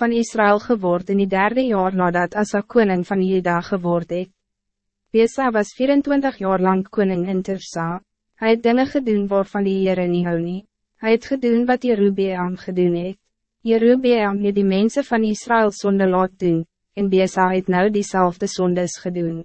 van Israël geword in die derde jaar nadat Asa koning van Juda geword het. Besa was 24 jaar lang koning in Tirsa. Hij het dinge gedoen waarvan die Heere nie hou nie. Hy het gedoen wat Jerubeam gedoen het. Jerubeam het die mensen van Israël sonde laat doen, en Besa het nou diezelfde sondes gedoen.